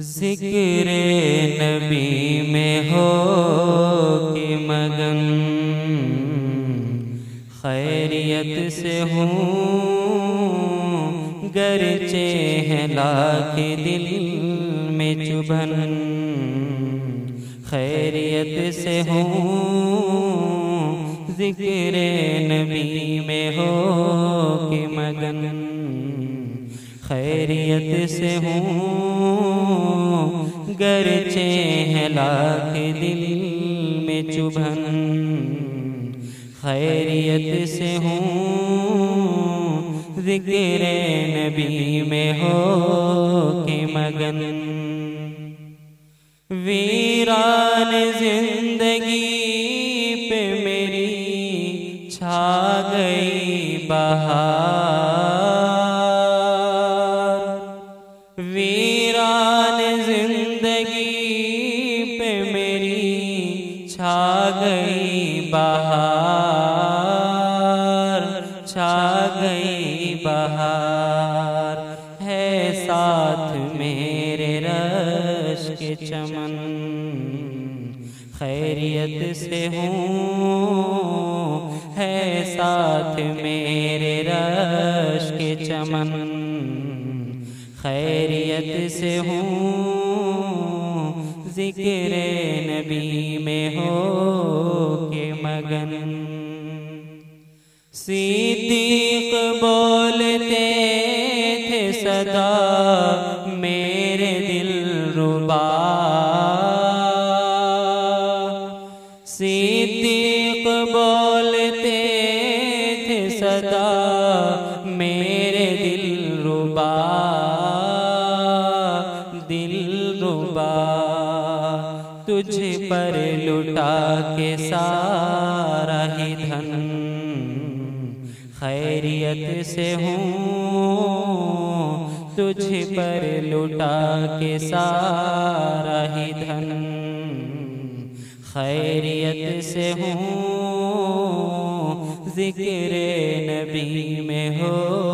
ذکر نبی میں ہو کہ مگن خیریت سے ہوں، گرچے ہیں لاکھ دل میں چبھن۔ خیریت سے ہوں، ذکر نبی میں ہو کہ مگن خیریت سے ہوں۔ گرچے ہیں لاکھ دل میں چبھن۔ خیریت سے ہوں۔ ذکر نبی میں ہو کہ مگن۔ ویران زندگی پہ میری چھا گئی بہار گئی بہار، چھا گئی بہار۔ ہے ساتھ میرے رش کے چمن۔ خیریت سے ہوں۔ ہے ساتھ میرے رش کے چمن۔ خیریت سے ہوں۔ ذکر نبی میں ہو کہ مگن۔ صدیق بولتے تھے، صدا میرے دل ربا۔ صدیق بولتے تھے، صدا میرے دل ربا۔ دل ربا۔ تجھ پر لٹا کے سارا ہی دھن۔ خیریت سے ہوں، تجھ پر لٹا کے سارا ہی دھن۔ خیریت سے ہوں، ذکر نبی میں ہو۔